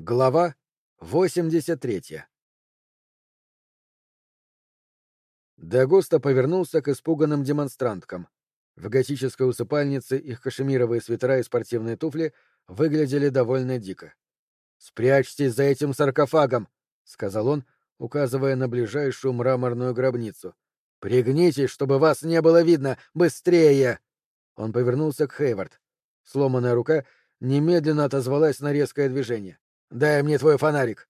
Глава 83 Дагоста повернулся к испуганным демонстранткам. В готической усыпальнице их кашемировые свитера и спортивные туфли выглядели довольно дико. «Спрячьтесь за этим саркофагом!» — сказал он, указывая на ближайшую мраморную гробницу. «Пригнитесь, чтобы вас не было видно! Быстрее!» Он повернулся к Хейвард. Сломанная рука немедленно отозвалась на резкое движение. «Дай мне твой фонарик!»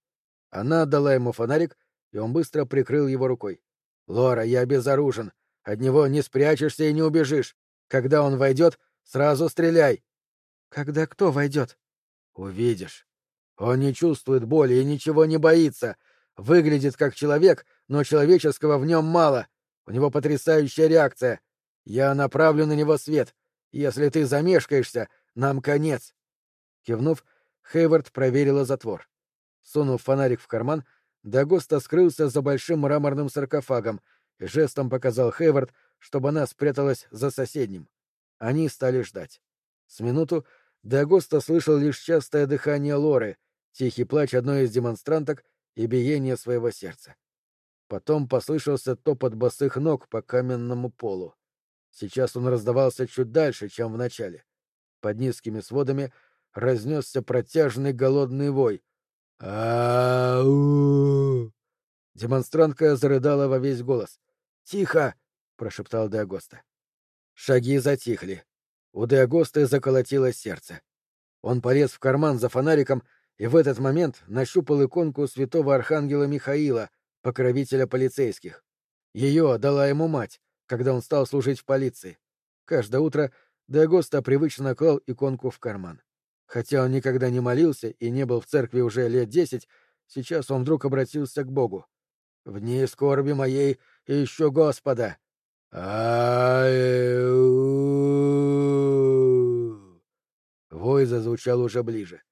Она отдала ему фонарик, и он быстро прикрыл его рукой. «Лора, я безоружен. От него не спрячешься и не убежишь. Когда он войдет, сразу стреляй!» «Когда кто войдет?» «Увидишь. Он не чувствует боли и ничего не боится. Выглядит как человек, но человеческого в нем мало. У него потрясающая реакция. Я направлю на него свет. Если ты замешкаешься, нам конец». Кивнув, Хейвард проверила затвор. Сунув фонарик в карман, Дагоста скрылся за большим мраморным саркофагом и жестом показал Хейвард, чтобы она спряталась за соседним. Они стали ждать. С минуту Дагоста слышал лишь частое дыхание Лоры, тихий плач одной из демонстранток и биение своего сердца. Потом послышался топот босых ног по каменному полу. Сейчас он раздавался чуть дальше, чем в начале. Под низкими сводами — разнесся протяжный голодный вой. «Ау!» Демонстрантка зарыдала во весь голос. «Тихо!» — прошептал Деагоста. Шаги затихли. У Деагосты заколотилось сердце. Он полез в карман за фонариком и в этот момент нащупал иконку святого архангела Михаила, покровителя полицейских. Ее дала ему мать, когда он стал служить в полиции. Каждое утро Деагоста привычно клал иконку в карман. Хотя он никогда не молился и не был в церкви уже лет десять, сейчас он вдруг обратился к Богу. «В дни скорби моей ищу Господа!» Вой зазвучал уже ближе.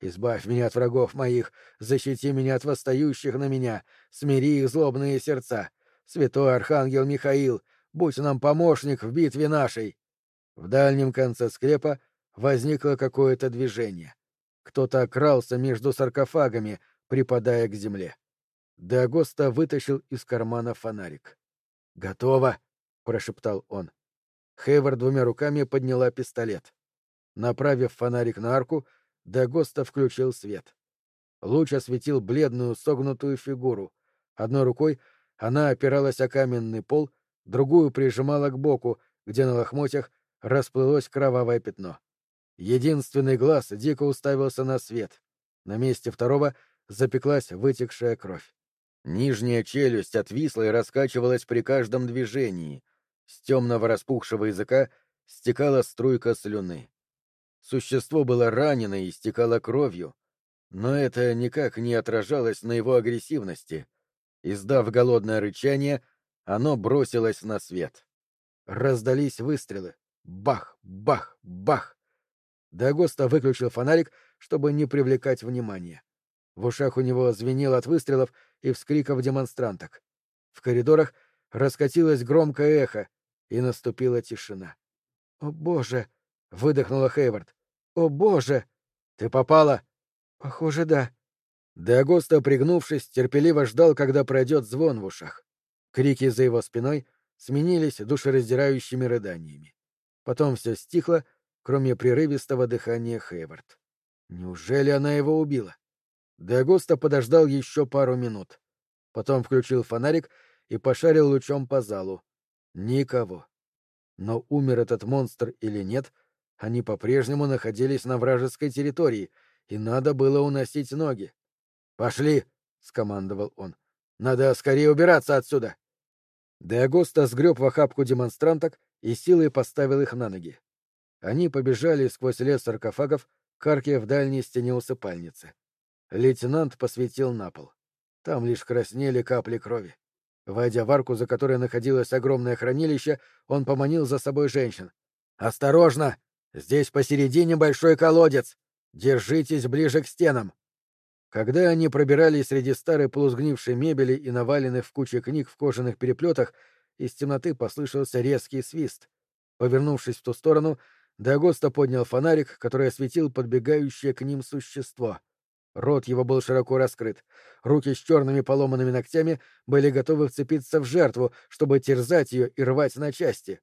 «Избавь меня от врагов моих, защити меня от восстающих на меня, смири их злобные сердца. Святой Архангел Михаил, будь нам помощник в битве нашей!» В дальнем конце склепа возникло какое-то движение. Кто-то окрался между саркофагами, припадая к земле. Деагоста вытащил из кармана фонарик. «Готово!» — прошептал он. Хейвард двумя руками подняла пистолет. Направив фонарик на арку, Деагоста включил свет. Луч осветил бледную согнутую фигуру. Одной рукой она опиралась о каменный пол, другую прижимала к боку, где на лохмотьях расплылось кровавое пятно. Единственный глаз дико уставился на свет. На месте второго запеклась вытекшая кровь. Нижняя челюсть отвисла и раскачивалась при каждом движении. С темного распухшего языка стекала струйка слюны. Существо было ранено и стекало кровью, но это никак не отражалось на его агрессивности. Издав голодное рычание, оно бросилось на свет. Раздались выстрелы. Бах, бах, бах. Дагоста выключил фонарик, чтобы не привлекать внимания. В ушах у него звенело от выстрелов и вскриков демонстранток. В коридорах раскатилось громкое эхо, и наступила тишина. «О, боже!» — выдохнула Хейвард. «О, боже!» «Ты попала?» «Похоже, да». Деагоста, пригнувшись, терпеливо ждал, когда пройдет звон в ушах. Крики за его спиной сменились душераздирающими рыданиями. Потом все стихло, кроме прерывистого дыхания Хейвард. Неужели она его убила? Дагоста подождал еще пару минут. Потом включил фонарик и пошарил лучом по залу. Никого. Но умер этот монстр или нет, они по-прежнему находились на вражеской территории, и надо было уносить ноги. «Пошли!» — скомандовал он. «Надо скорее убираться отсюда!» Деагоста сгреб в охапку демонстранток и силой поставил их на ноги. Они побежали сквозь лес саркофагов к арке в дальней стене усыпальницы. Лейтенант посветил на пол. Там лишь краснели капли крови. Войдя в арку, за которой находилось огромное хранилище, он поманил за собой женщин. «Осторожно! Здесь посередине большой колодец! Держитесь ближе к стенам!» Когда они пробирались среди старой полусгнившей мебели и наваленных в куче книг в кожаных переплетах, из темноты послышался резкий свист. Повернувшись в ту сторону, Дагоста поднял фонарик, который осветил подбегающее к ним существо. Рот его был широко раскрыт. Руки с черными поломанными ногтями были готовы вцепиться в жертву, чтобы терзать ее и рвать на части.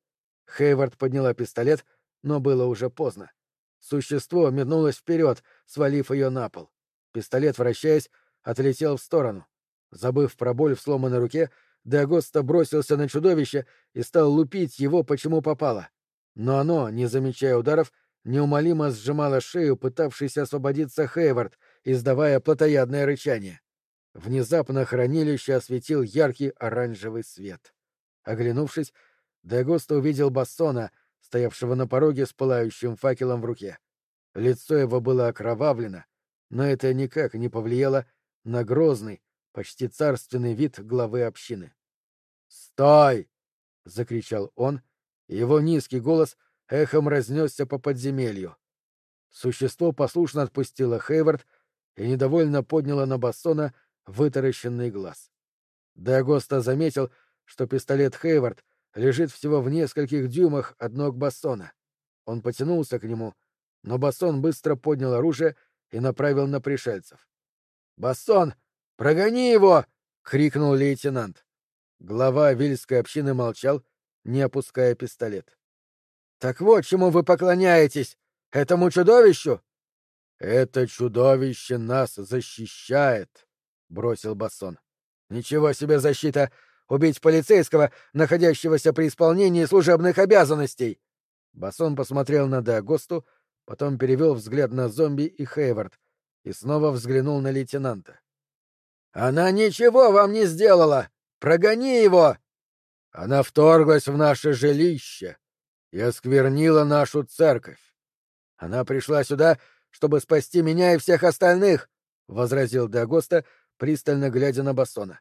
Хейвард подняла пистолет, но было уже поздно. Существо метнулось вперед, свалив ее на пол. Пистолет, вращаясь, отлетел в сторону. Забыв про боль в сломанной руке, Деагоста бросился на чудовище и стал лупить его, почему попало. Но оно, не замечая ударов, неумолимо сжимало шею, пытавшийся освободиться Хейвард, издавая плотоядное рычание. Внезапно хранилище осветил яркий оранжевый свет. Оглянувшись, Дагоста увидел Бассона, стоявшего на пороге с пылающим факелом в руке. Лицо его было окровавлено, но это никак не повлияло на грозный, почти царственный вид главы общины. «Стой!» — закричал он, его низкий голос эхом разнесся по подземелью. Существо послушно отпустило Хейвард и недовольно подняло на Бассона вытаращенный глаз. Дагоста заметил, что пистолет Хейвард лежит всего в нескольких дюймах от ног Бассона. Он потянулся к нему, но Бассон быстро поднял оружие и направил на пришельцев. «Бассон, прогони его!» — крикнул лейтенант. Глава вильской общины молчал, не опуская пистолет. «Так вот чему вы поклоняетесь! Этому чудовищу!» «Это чудовище нас защищает!» — бросил Бассон. «Ничего себе защита! Убить полицейского, находящегося при исполнении служебных обязанностей!» Бассон посмотрел на Деагосту, потом перевел взгляд на зомби и Хейвард и снова взглянул на лейтенанта. «Она ничего вам не сделала! Прогони его!» «Она вторглась в наше жилище и осквернила нашу церковь. Она пришла сюда, чтобы спасти меня и всех остальных!» — возразил Дагоста, пристально глядя на Бассона.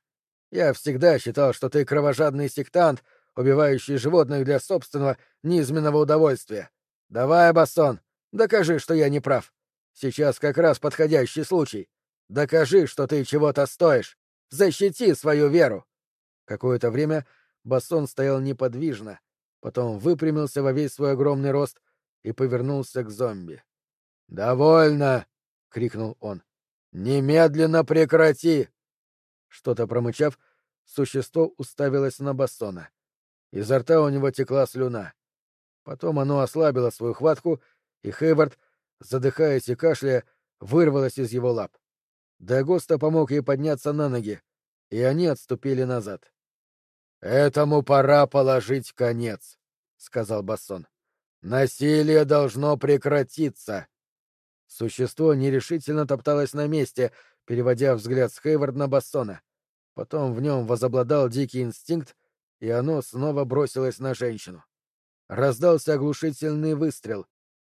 Я всегда считал, что ты кровожадный сектант, убивающий животных для собственного низменного удовольствия. Давай, Бассон, докажи, что я не прав. Сейчас как раз подходящий случай. Докажи, что ты чего-то стоишь. Защити свою веру. Какое-то время Бассон стоял неподвижно, потом выпрямился во весь свой огромный рост и повернулся к зомби. «Довольно!» — крикнул он. «Немедленно прекрати!» Что-то промычав, существо уставилось на Бассона. Изо рта у него текла слюна. Потом оно ослабило свою хватку, и Хейвард, задыхаясь и кашляя, вырвалось из его лап. Дагоста помог ей подняться на ноги, и они отступили назад. «Этому пора положить конец», — сказал Бассон. «Насилие должно прекратиться». Существо нерешительно топталось на месте, переводя взгляд с Хейвард на Бассона. Потом в нем возобладал дикий инстинкт, и оно снова бросилось на женщину. Раздался оглушительный выстрел.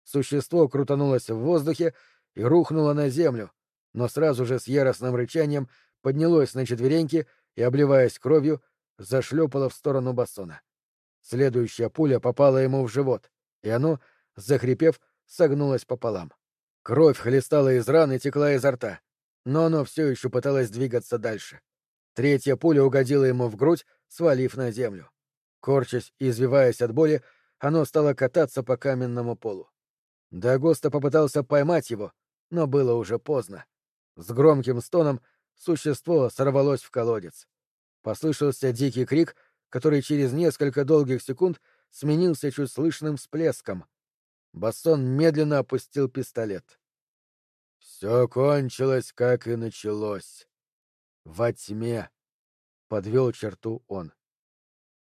Существо крутанулось в воздухе и рухнуло на землю, но сразу же с яростным рычанием поднялось на четвереньки и, обливаясь кровью, зашлепало в сторону Бассона. Следующая пуля попала ему в живот, и оно, захрипев, согнулось пополам. Кровь хлестала из ран и текла изо рта но оно все еще пыталось двигаться дальше. Третья пуля угодила ему в грудь, свалив на землю. Корчась и извиваясь от боли, оно стало кататься по каменному полу. Дагоста попытался поймать его, но было уже поздно. С громким стоном существо сорвалось в колодец. Послышался дикий крик, который через несколько долгих секунд сменился чуть слышным всплеском. Бассон медленно опустил пистолет. Все кончилось, как и началось. Во тьме. Подвел черту он.